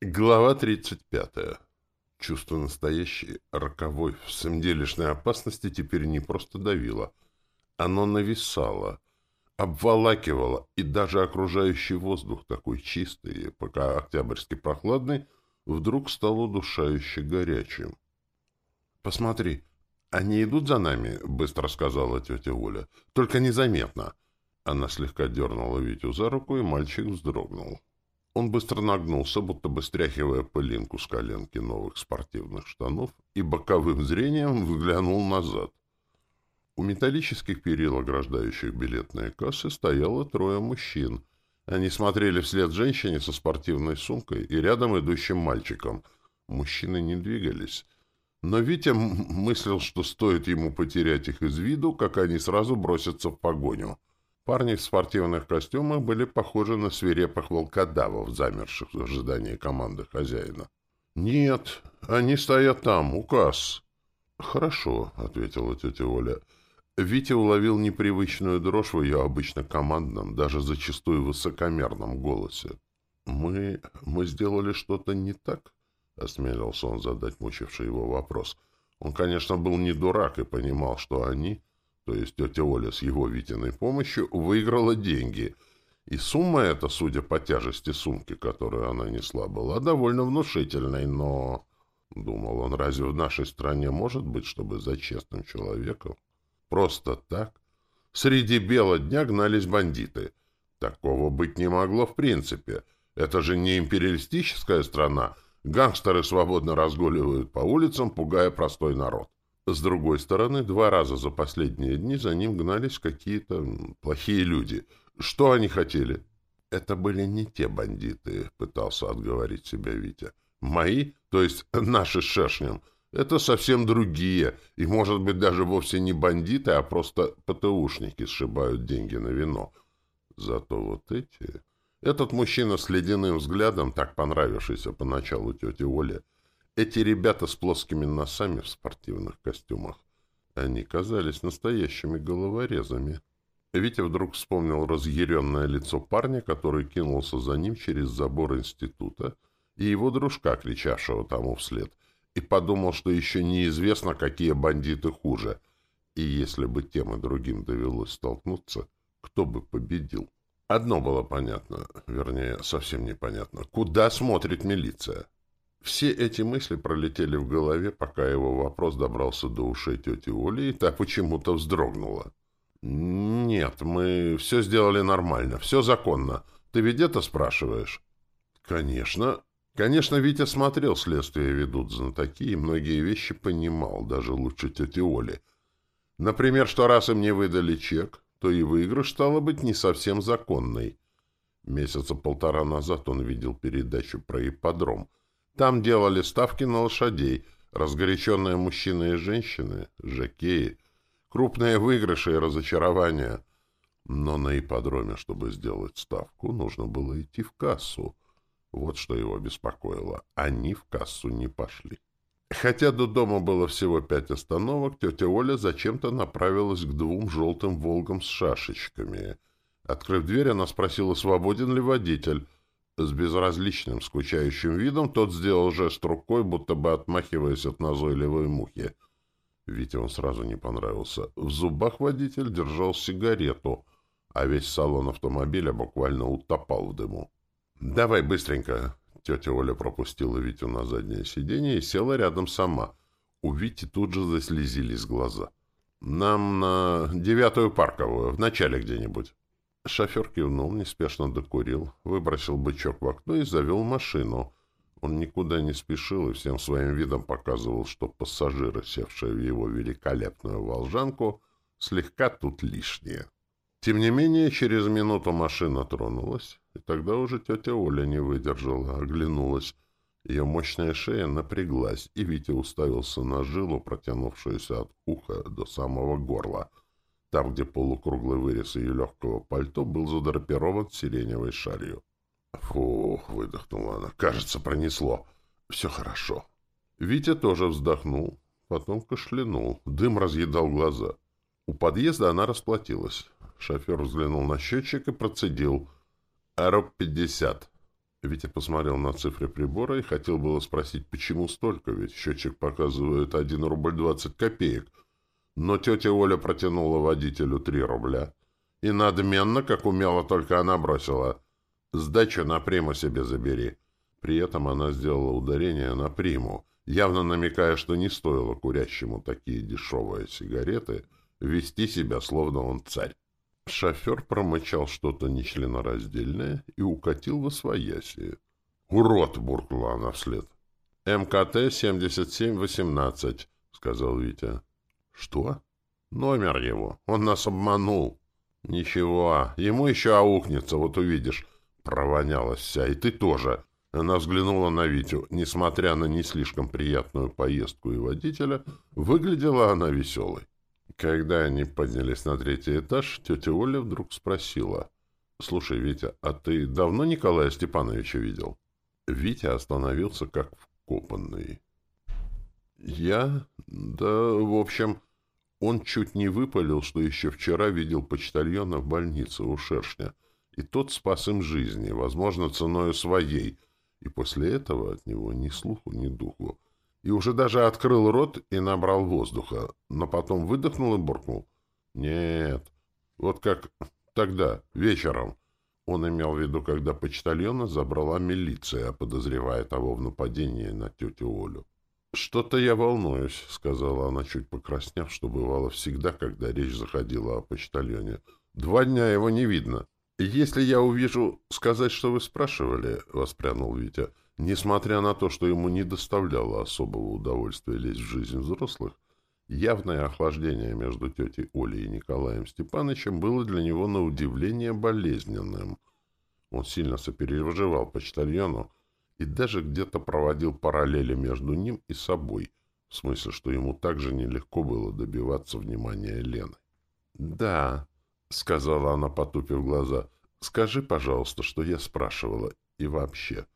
Глава 35. Чувство настоящей, роковой, всемделишной опасности теперь не просто давило. Оно нависало, обволакивало, и даже окружающий воздух, такой чистый, пока октябрьский прохладный, вдруг стал удушающе горячим. «Посмотри, они идут за нами», — быстро сказала тетя Оля. «Только незаметно». Она слегка дернула Витю за руку, и мальчик вздрогнул. Он быстро нагнулся, будто бы стряхивая пылинку с коленки новых спортивных штанов, и боковым зрением выглянул назад. У металлических перил, ограждающих билетные кассы, стояло трое мужчин. Они смотрели вслед женщине со спортивной сумкой и рядом идущим мальчиком. Мужчины не двигались. Но Витя мыслил, что стоит ему потерять их из виду, как они сразу бросятся в погоню. Парни в спортивных костюмах были похожи на свирепых волкодавов, замерших в ожидании команды хозяина. «Нет, они стоят там, у касс». «Хорошо», — ответила тетя Оля. Витя уловил непривычную дрожь в ее обычно командном, даже зачастую высокомерном голосе. «Мы... мы сделали что-то не так?» — осмелился он задать мучивший его вопрос. Он, конечно, был не дурак и понимал, что они то есть тетя Оля с его Витиной помощью, выиграла деньги. И сумма эта, судя по тяжести сумки, которую она несла, была довольно внушительной, но... Думал он, разве в нашей стране может быть, чтобы за честным человеком? Просто так? Среди бела дня гнались бандиты. Такого быть не могло в принципе. Это же не империалистическая страна. Гангстеры свободно разгуливают по улицам, пугая простой народ. С другой стороны, два раза за последние дни за ним гнались какие-то плохие люди. Что они хотели? Это были не те бандиты, пытался отговорить себя Витя. Мои, то есть наши с Шершнем, это совсем другие, и, может быть, даже вовсе не бандиты, а просто ПТУшники сшибают деньги на вино. Зато вот эти... Этот мужчина с ледяным взглядом, так понравившийся поначалу тете Оле, эти ребята с плоскими носами в спортивных костюмах, они казались настоящими головорезами. Витя вдруг вспомнил разъяренное лицо парня, который кинулся за ним через забор института, и его дружка, кричавшего тому вслед, и подумал, что еще неизвестно, какие бандиты хуже, и если бы тем и другим довелось столкнуться, кто бы победил. Одно было понятно, вернее, совсем непонятно. Куда смотрит милиция? Все эти мысли пролетели в голове, пока его вопрос добрался до ушей тети Оли, и та почему-то вздрогнула. «Нет, мы все сделали нормально, все законно. Ты ведь это спрашиваешь?» «Конечно. Конечно, Витя смотрел «Следствие ведут знатоки» и многие вещи понимал, даже лучше тети Оли. Например, что раз им не выдали чек, то и выигрыш стало быть не совсем законной. Месяца полтора назад он видел передачу про ипподром — там делали ставки на лошадей, разгоряченные мужчины и женщины, жакеи, крупные выигрыши и разочарования. Но на ипподроме, чтобы сделать ставку, нужно было идти в кассу. Вот что его беспокоило. Они в кассу не пошли. Хотя до дома было всего пять остановок, тетя Оля зачем-то направилась к двум желтым «Волгам» с шашечками. Открыв дверь, она спросила, свободен ли водитель. С безразличным, скучающим видом тот сделал жест рукой, будто бы отмахиваясь от назойливой мухи. Вите он сразу не понравился. В зубах водитель держал сигарету, а весь салон автомобиля буквально утопал в дыму. «Давай быстренько!» Тетя Оля пропустила Витю на заднее сиденье и села рядом сама. У Вити тут же заслезились глаза. «Нам на девятую парковую, в начале где-нибудь». Шофер кивнул, неспешно докурил, выбросил бычок в окно и завел машину. Он никуда не спешил и всем своим видом показывал, что пассажиры, севшие в его великолепную волжанку, слегка тут лишние. Тем не менее, через минуту машина тронулась, и тогда уже тетя Оля не выдержала, оглянулась. Ее мощная шея напряглась, и Витя уставился на жилу, протянувшуюся от уха до самого горла — там, где полукруглый вырез ее легкого пальто был задрапирован сиреневой шалью. «Фух!» — выдохнула она. «Кажется, пронесло. Все хорошо». Витя тоже вздохнул, потом кашлянул. Дым разъедал глаза. У подъезда она расплатилась. Шофер взглянул на счетчик и процедил. «Ароб пятьдесят». Витя посмотрел на цифры прибора и хотел было спросить, почему столько, ведь счетчик показывает 1 рубль 20 копеек. Но тетя Оля протянула водителю 3 рубля. И надменно, как умела, только она бросила. «Сдачу на приму себе забери». При этом она сделала ударение на приму, явно намекая, что не стоило курящему такие дешевые сигареты вести себя, словно он царь. Шофер промычал что-то нечленораздельное и укатил во свояси. «Урод!» — буркнула она вслед. «МКТ-7718», — сказал Витя. «Что?» «Номер его. Он нас обманул». «Ничего, ему еще аукнется, вот увидишь». Провонялась вся, и ты тоже. Она взглянула на Витю. Несмотря на не слишком приятную поездку и водителя, выглядела она веселой. Когда они поднялись на третий этаж, тетя Оля вдруг спросила. «Слушай, Витя, а ты давно Николая Степановича видел?» Витя остановился как вкопанный. «Я? Да, в общем, он чуть не выпалил, что еще вчера видел почтальона в больнице у Шершня, и тот спас им жизни, возможно, ценою своей, и после этого от него ни слуху, ни духу и уже даже открыл рот и набрал воздуха, но потом выдохнул и буркнул. «Нет, вот как тогда, вечером». Он имел в виду, когда почтальона забрала милиция, подозревая того в нападении на тетю Олю. «Что-то я волнуюсь», — сказала она, чуть покраснев, что бывало всегда, когда речь заходила о почтальоне. «Два дня его не видно». «Если я увижу сказать, что вы спрашивали», — воспрянул Витя, — Несмотря на то, что ему не доставляло особого удовольствия лезть в жизнь взрослых, явное охлаждение между тетей Олей и Николаем Степановичем было для него на удивление болезненным. Он сильно сопереживал почтальону и даже где-то проводил параллели между ним и собой, в смысле, что ему также нелегко было добиваться внимания Лены. «Да», — сказала она, потупив глаза, — «скажи, пожалуйста, что я спрашивала, и вообще».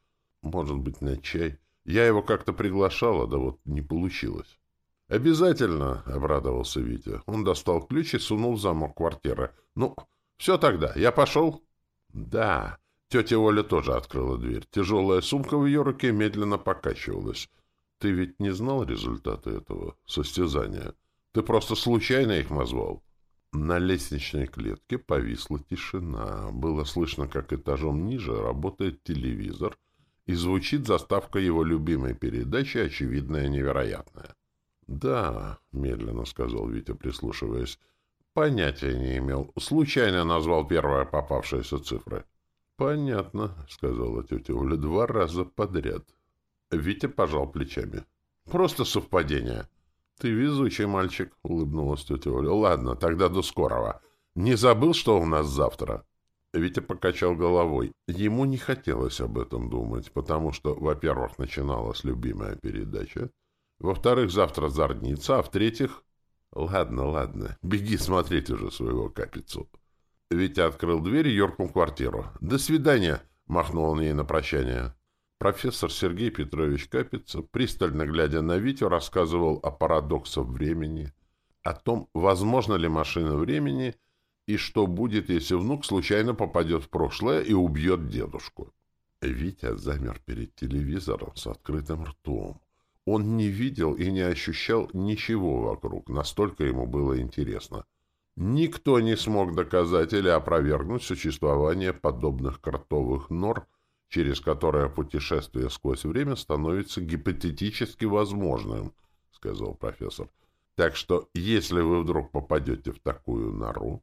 Может быть, на чай. Я его как-то приглашала, да вот не получилось. «Обязательно!» — обрадовался Витя. Он достал ключ и сунул в замок квартиры. «Ну, все тогда. Я пошел?» «Да». Тетя Оля тоже открыла дверь. Тяжелая сумка в ее руке медленно покачивалась. «Ты ведь не знал результаты этого состязания? Ты просто случайно их назвал?» На лестничной клетке повисла тишина. Было слышно, как этажом ниже работает телевизор — и звучит заставка его любимой передачи «Очевидное невероятное». «Да», — медленно сказал Витя, прислушиваясь, — «понятия не имел. Случайно назвал первое попавшееся цифры». «Понятно», — сказала тетя Оля, — «два раза подряд». Витя пожал плечами. «Просто совпадение». «Ты везучий мальчик», — улыбнулась тетя Оля. «Ладно, тогда до скорого. Не забыл, что у нас завтра?» Витя покачал головой. Ему не хотелось об этом думать, потому что, во-первых, начиналась любимая передача, во-вторых, завтра зарница, а в-третьих... Ладно, ладно, беги смотреть уже своего капицу. Витя открыл дверь и юркнул квартиру. «До свидания!» — махнул он ей на прощание. Профессор Сергей Петрович Капица, пристально глядя на Витю, рассказывал о парадоксах времени, о том, возможно ли машина времени — и что будет, если внук случайно попадет в прошлое и убьет дедушку? Витя замер перед телевизором с открытым ртом. Он не видел и не ощущал ничего вокруг, настолько ему было интересно. Никто не смог доказать или опровергнуть существование подобных кротовых нор, через которые путешествие сквозь время становится гипотетически возможным, — сказал профессор. Так что, если вы вдруг попадете в такую нору,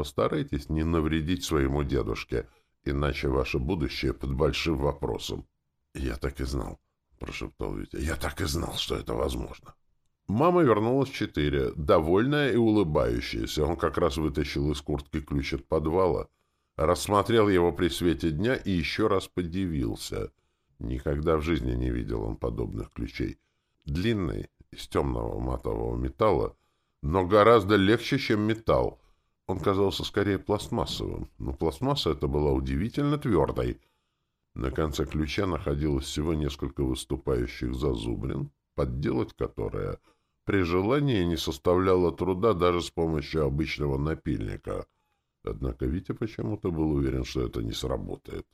Постарайтесь не навредить своему дедушке, иначе ваше будущее под большим вопросом. — Я так и знал, — прошептал Витя. — Я так и знал, что это возможно. Мама вернулась в четыре, довольная и улыбающаяся. Он как раз вытащил из куртки ключ от подвала, рассмотрел его при свете дня и еще раз подивился. Никогда в жизни не видел он подобных ключей. Длинный, из темного матового металла, но гораздо легче, чем металл, он казался скорее пластмассовым, но пластмасса эта была удивительно твердой. На конце ключа находилось всего несколько выступающих зазубрин, подделать которые при желании не составляло труда даже с помощью обычного напильника. Однако Витя почему-то был уверен, что это не сработает.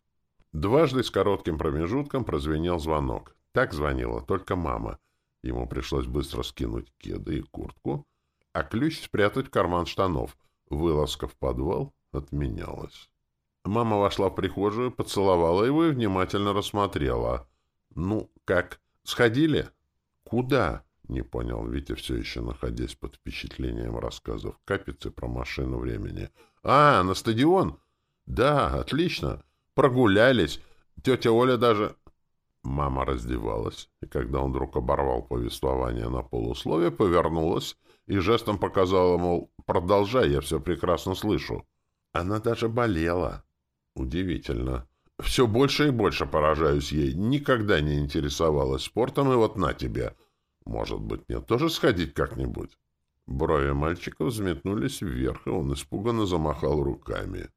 Дважды с коротким промежутком прозвенел звонок. Так звонила только мама. Ему пришлось быстро скинуть кеды и куртку, а ключ спрятать в карман штанов. Вылазка в подвал отменялась. Мама вошла в прихожую, поцеловала его и внимательно рассмотрела. «Ну, как? Сходили?» «Куда?» — не понял Витя, все еще находясь под впечатлением рассказов Капицы про машину времени. «А, на стадион?» «Да, отлично. Прогулялись. Тетя Оля даже...» Мама раздевалась, и когда он вдруг оборвал повествование на полусловие, повернулась и жестом показала, мол, продолжай, я все прекрасно слышу. Она даже болела. Удивительно. Все больше и больше поражаюсь ей. Никогда не интересовалась спортом, и вот на тебе. Может быть, мне тоже сходить как-нибудь? Брови мальчика взметнулись вверх, и он испуганно замахал руками.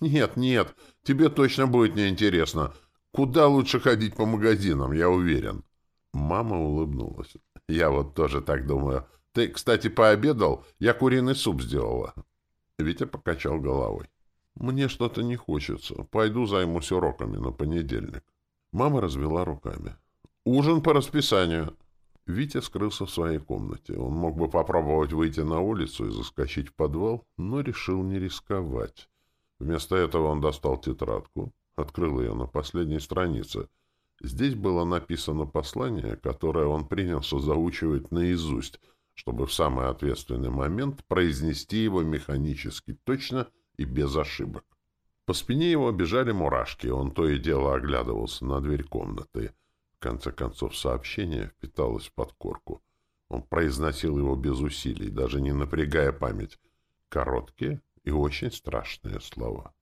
«Нет, нет, тебе точно будет неинтересно. Куда лучше ходить по магазинам, я уверен». Мама улыбнулась. «Я вот тоже так думаю. Ты, кстати, пообедал? Я куриный суп сделала». Витя покачал головой. «Мне что-то не хочется. Пойду займусь уроками на понедельник». Мама развела руками. «Ужин по расписанию». Витя скрылся в своей комнате. Он мог бы попробовать выйти на улицу и заскочить в подвал, но решил не рисковать. Вместо этого он достал тетрадку, открыл ее на последней странице. Здесь было написано послание, которое он принялся заучивать наизусть, чтобы в самый ответственный момент произнести его механически точно и без ошибок. По спине его бежали мурашки, он то и дело оглядывался на дверь комнаты. Конце концов, сообщение впиталось в подкорку. Он произносил его без усилий, даже не напрягая память. Короткие и очень страшные слова.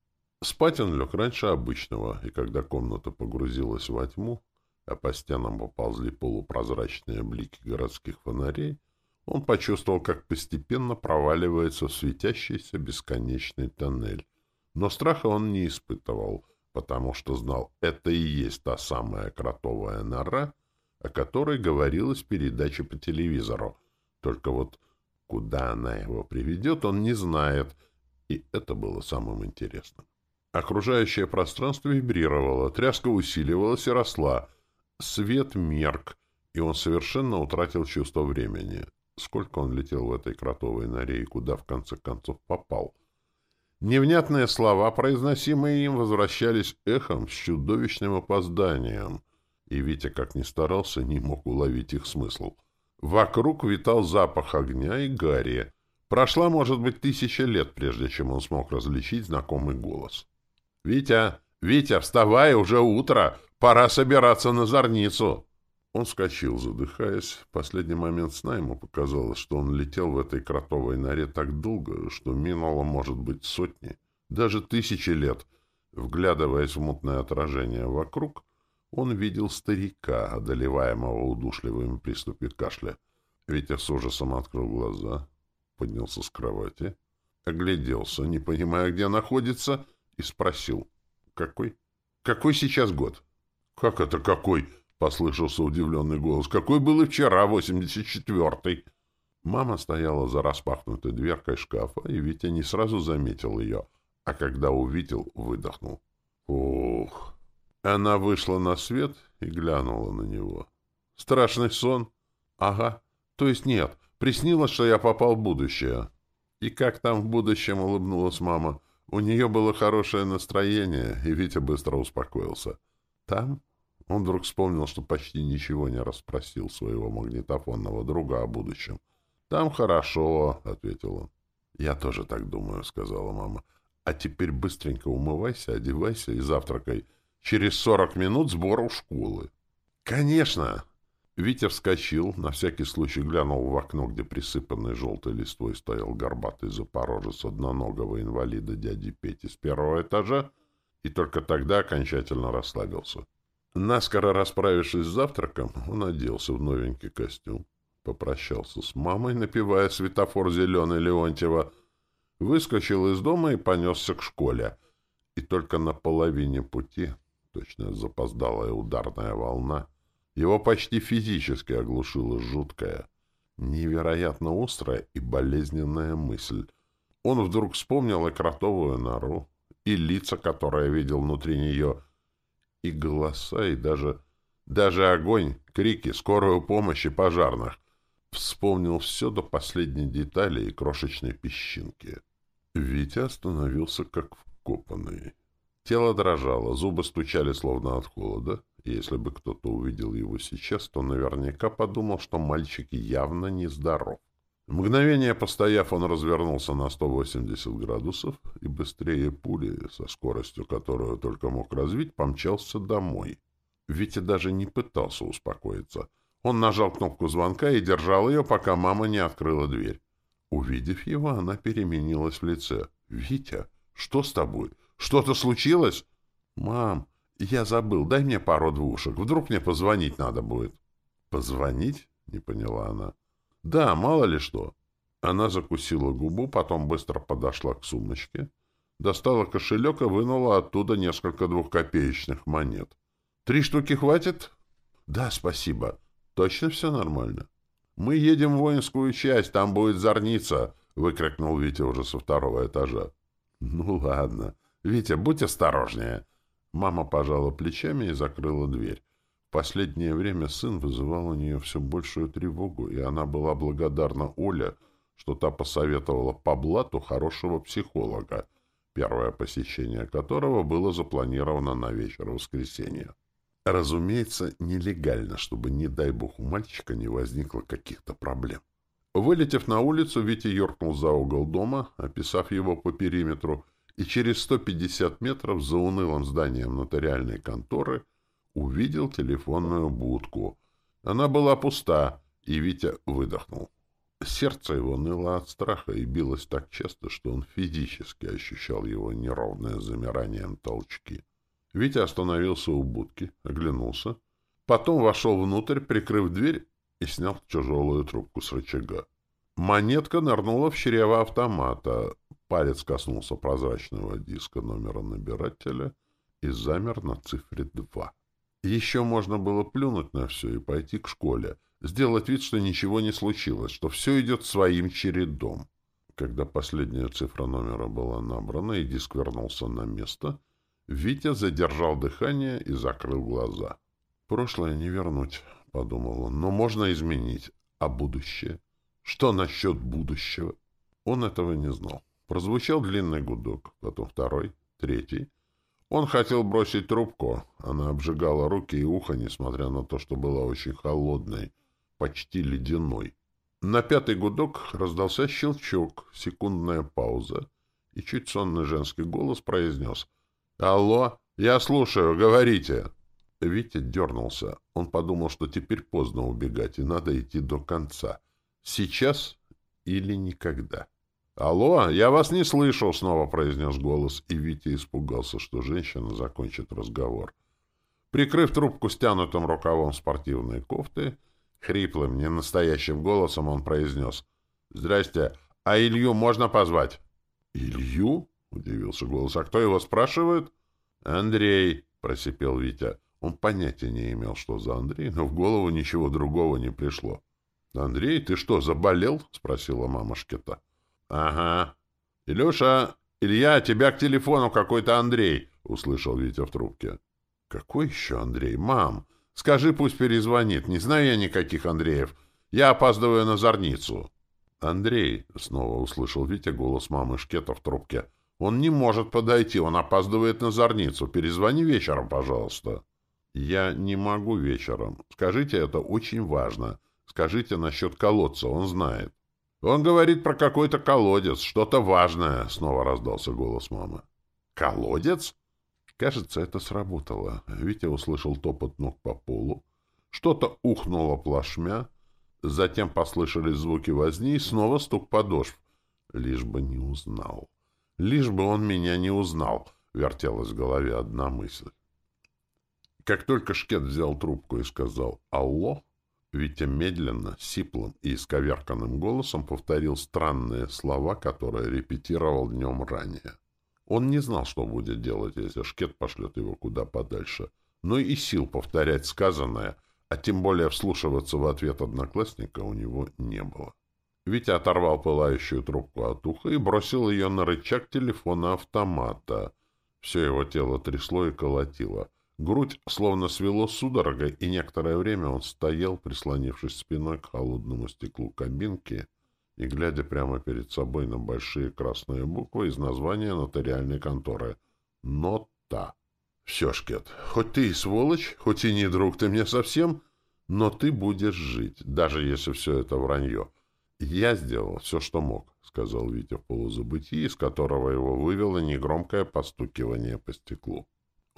Спать он лег раньше обычного, и когда комната погрузилась во тьму, а по стенам поползли полупрозрачные блики городских фонарей, он почувствовал, как постепенно проваливается в светящийся бесконечный тоннель. Но страха он не испытывал, потому что знал, это и есть та самая кротовая нора, о которой говорилось в передаче по телевизору. Только вот куда она его приведет, он не знает, и это было самым интересным. Окружающее пространство вибрировало, тряска усиливалась и росла. Свет мерк, и он совершенно утратил чувство времени сколько он летел в этой кротовой норе и куда в конце концов попал. Невнятные слова, произносимые им, возвращались эхом с чудовищным опозданием, и Витя, как ни старался, не мог уловить их смысл. Вокруг витал запах огня и гари. Прошла, может быть, тысяча лет, прежде чем он смог различить знакомый голос. «Витя! Витя, вставай, уже утро! Пора собираться на зорницу!» Он вскочил, задыхаясь. В последний момент сна ему показалось, что он летел в этой кротовой норе так долго, что минуло, может быть, сотни, даже тысячи лет. Вглядываясь в мутное отражение вокруг, он видел старика, одолеваемого удушливым приступе кашля. Витя с ужасом открыл глаза, поднялся с кровати, огляделся, не понимая, где находится, и спросил, «Какой? Какой сейчас год?» «Как это какой?» — послышался удивленный голос. «Какой был и вчера, восемьдесят четвертый!» Мама стояла за распахнутой дверкой шкафа, и Витя не сразу заметил ее, а когда увидел, выдохнул. «Ух!» Она вышла на свет и глянула на него. «Страшный сон?» «Ага. То есть нет. Приснилось, что я попал в будущее». «И как там в будущем?» — улыбнулась мама. У нее было хорошее настроение, и Витя быстро успокоился. «Там?» Он вдруг вспомнил, что почти ничего не расспросил своего магнитофонного друга о будущем. «Там хорошо», — ответил он. «Я тоже так думаю», — сказала мама. «А теперь быстренько умывайся, одевайся и завтракай. Через сорок минут сбор у школы». «Конечно!» Витя вскочил, на всякий случай глянул в окно, где присыпанный желтой листвой стоял горбатый запорожец одноногого инвалида дяди Пети с первого этажа, и только тогда окончательно расслабился. Наскоро расправившись с завтраком, он оделся в новенький костюм, попрощался с мамой, напевая светофор зеленый Леонтьева, выскочил из дома и понесся к школе. И только на половине пути, точно запоздалая ударная волна, его почти физически оглушила жуткая, невероятно острая и болезненная мысль. Он вдруг вспомнил и кротовую нору, и лица, которые видел внутри нее — И голоса, и даже... Даже огонь, крики, скорую помощь и пожарных. Вспомнил все до последней детали и крошечной песчинки. Витя остановился как вкопанный. Тело дрожало, зубы стучали словно от холода. Если бы кто-то увидел его сейчас, то наверняка подумал, что мальчик явно нездоров. Мгновение постояв, он развернулся на 180 градусов и быстрее пули, со скоростью, которую только мог развить, помчался домой. Витя даже не пытался успокоиться. Он нажал кнопку звонка и держал ее, пока мама не открыла дверь. Увидев его, она переменилась в лице. «Витя, что с тобой? Что-то случилось?» «Мам, я забыл. Дай мне пару двушек. Вдруг мне позвонить надо будет». «Позвонить?» — не поняла она. «Да, мало ли что». Она закусила губу, потом быстро подошла к сумочке, достала кошелек и вынула оттуда несколько двухкопеечных монет. «Три штуки хватит?» «Да, спасибо. Точно все нормально?» «Мы едем в воинскую часть, там будет зорница!» — выкрикнул Витя уже со второго этажа. «Ну ладно. Витя, будь осторожнее!» Мама пожала плечами и закрыла дверь. Последнее время сын вызывал у нее все большую тревогу, и она была благодарна Оле, что та посоветовала по блату хорошего психолога, первое посещение которого было запланировано на вечер воскресенья. Разумеется, нелегально, чтобы, не дай бог, у мальчика не возникло каких-то проблем. Вылетев на улицу, Витя юркнул за угол дома, описав его по периметру, и через 150 метров за унылым зданием нотариальной конторы увидел телефонную будку. Она была пуста, и Витя выдохнул. Сердце его ныло от страха и билось так часто, что он физически ощущал его неровное замиранием толчки. Витя остановился у будки, оглянулся. Потом вошел внутрь, прикрыв дверь, и снял тяжелую трубку с рычага. Монетка нырнула в чрево автомата. Палец коснулся прозрачного диска номера набирателя и замер на цифре два. Еще можно было плюнуть на все и пойти к школе, сделать вид, что ничего не случилось, что все идет своим чередом. Когда последняя цифра номера была набрана и диск вернулся на место, Витя задержал дыхание и закрыл глаза. «Прошлое не вернуть», — подумал он, — «но можно изменить. А будущее? Что насчет будущего?» Он этого не знал. Прозвучал длинный гудок, потом второй, третий. Он хотел бросить трубку. Она обжигала руки и ухо, несмотря на то, что была очень холодной, почти ледяной. На пятый гудок раздался щелчок, секундная пауза, и чуть сонный женский голос произнес — «Алло, я слушаю, говорите». Витя дернулся. Он подумал, что теперь поздно убегать, и надо идти до конца. Сейчас или никогда. «Алло, я вас не слышал», — снова произнес голос, и Витя испугался, что женщина закончит разговор. Прикрыв трубку стянутым рукавом спортивной кофты, хриплым, ненастоящим голосом он произнес. «Здрасте, а Илью можно позвать?» «Илью?» — удивился голос. — А кто его спрашивает? — Андрей, — просипел Витя. Он понятия не имел, что за Андрей, но в голову ничего другого не пришло. — Андрей, ты что, заболел? — спросила мама Шкета. — Ага. — Илюша, Илья, тебя к телефону какой-то Андрей, — услышал Витя в трубке. — Какой еще Андрей? Мам, скажи, пусть перезвонит. Не знаю я никаких Андреев. Я опаздываю на зорницу. — Андрей, — снова услышал Витя голос мамы Шкета в трубке, — он не может подойти, он опаздывает на зорницу. Перезвони вечером, пожалуйста. Я не могу вечером. Скажите, это очень важно. Скажите насчет колодца, он знает. Он говорит про какой-то колодец, что-то важное, снова раздался голос мамы. Колодец? Кажется, это сработало. Витя услышал топот ног по полу. Что-то ухнуло плашмя. Затем послышались звуки возни и снова стук подошв. Лишь бы не узнал. Лишь бы он меня не узнал, вертелась в голове одна мысль. Как только Шкет взял трубку и сказал «Алло», Витя медленно, сиплым и исковерканным голосом повторил странные слова, которые репетировал днем ранее. Он не знал, что будет делать, если Шкет пошлет его куда подальше, но и сил повторять сказанное, а тем более вслушиваться в ответ одноклассника у него не было. Витя оторвал пылающую трубку от уха и бросил ее на рычаг телефона автомата. Все его тело трясло и колотило. Грудь словно свело судорогой, и некоторое время он стоял, прислонившись спиной к холодному стеклу кабинки и глядя прямо перед собой на большие красные буквы из названия нотариальной конторы. «Нота». «Все, Шкет, хоть ты и сволочь, хоть и не друг ты мне совсем, но ты будешь жить, даже если все это вранье. Я сделал все, что мог», — сказал Витя в полузабытии, из которого его вывело негромкое постукивание по стеклу.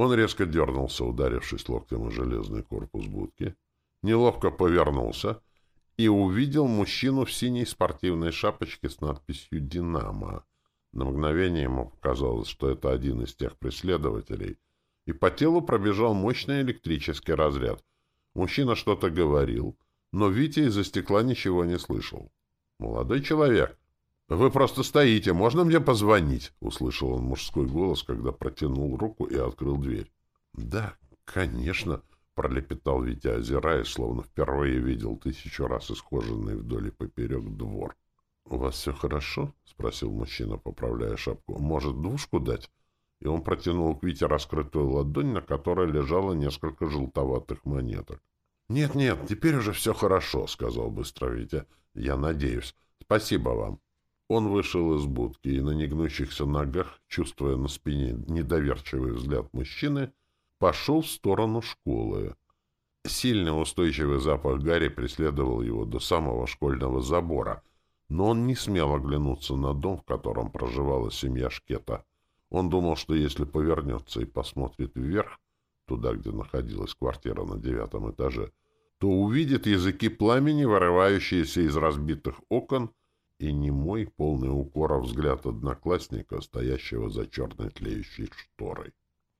Он резко дернулся, ударившись локтем о железный корпус будки, неловко повернулся и увидел мужчину в синей спортивной шапочке с надписью «Динамо». На мгновение ему показалось, что это один из тех преследователей, и по телу пробежал мощный электрический разряд. Мужчина что-то говорил, но Витя из-за стекла ничего не слышал. «Молодой человек, «Вы просто стоите. Можно мне позвонить?» — услышал он мужской голос, когда протянул руку и открыл дверь. «Да, конечно», — пролепетал Витя, озираясь, словно впервые видел тысячу раз исхоженный вдоль и поперек двор. «У вас все хорошо?» — спросил мужчина, поправляя шапку. «Может, двушку дать?» И он протянул к Вите раскрытую ладонь, на которой лежало несколько желтоватых монеток. «Нет-нет, теперь уже все хорошо», — сказал быстро Витя. «Я надеюсь. Спасибо вам». Он вышел из будки и на негнущихся ногах, чувствуя на спине недоверчивый взгляд мужчины, пошел в сторону школы. Сильный устойчивый запах Гарри преследовал его до самого школьного забора, но он не смел оглянуться на дом, в котором проживала семья Шкета. Он думал, что если повернется и посмотрит вверх, туда, где находилась квартира на девятом этаже, то увидит языки пламени, вырывающиеся из разбитых окон, и не мой полный укора взгляд одноклассника, стоящего за черной тлеющей шторой.